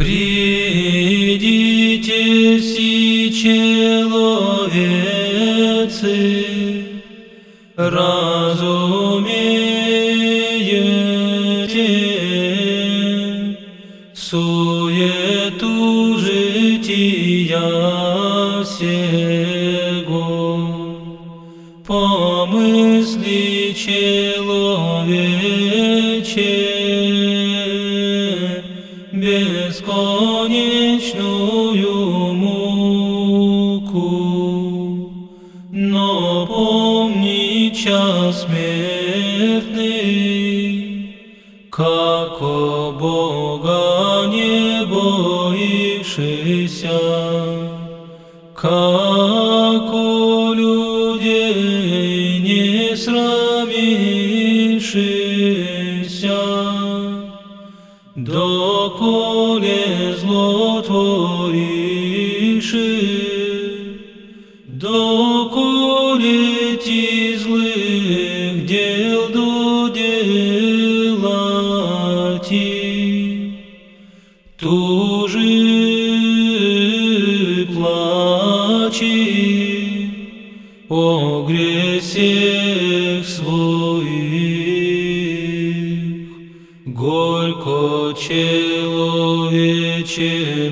Придите все человецы, разумеете суету жития сего, помысли человече бесконечную муку, но помни час смертный, как о Бога не боишься, как у людей не срамишься, доколе зло творишь, доколе ти злых дел доделати, тужи плачи о гресех своих, горько человече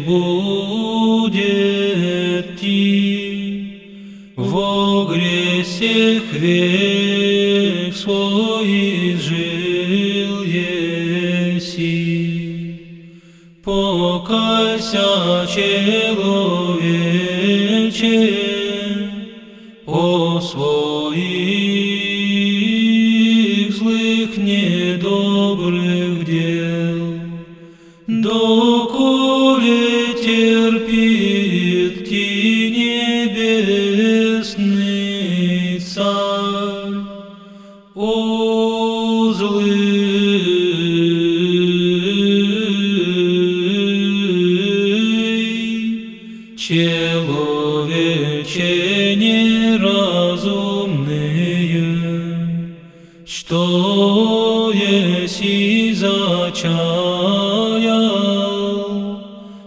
будет ти, во гресех век свой жил еси. Покайся, человече, о своих недобрых дел, доколе терпит ти небесный царь, о злый человече неразумные, что еси зачаял,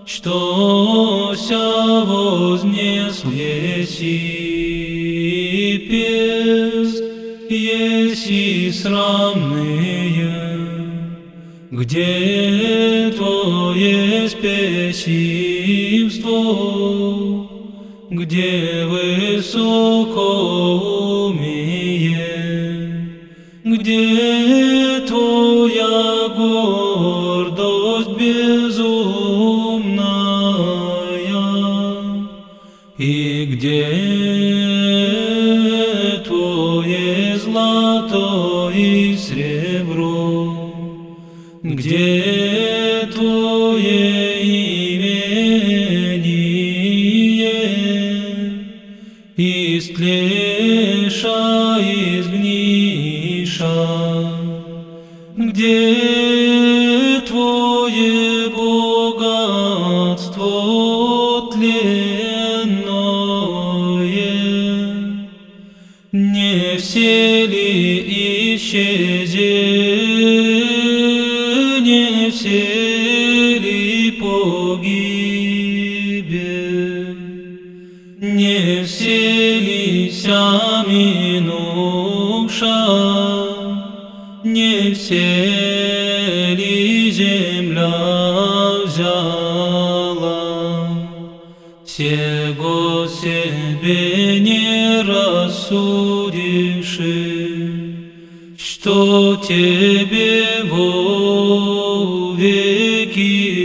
что ся вознес еси пест, еси срамные, где твое спесивство, где высокоумие, где твоя гордость безумная, и где твое злато и сребро, где твое истлеша, изгниша, где твое богатство тленное, не все ли исчезе, не все ли погибе, не все ли ся минувша, не все ли земля взяла, всего себе не рассудишь, что тебе во веки